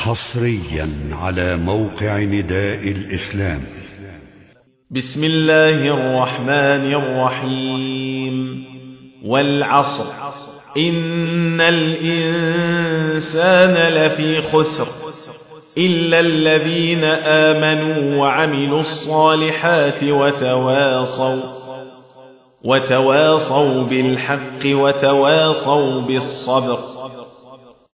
حصريا على موقع نداء الإسلام. بسم الله الرحمن الرحيم. والعصر. إن الإنسان لفي خسر. إلا الذين آمنوا وعملوا الصالحات وتواصوا. وتواصوا بالحق وتواصوا بالصبر.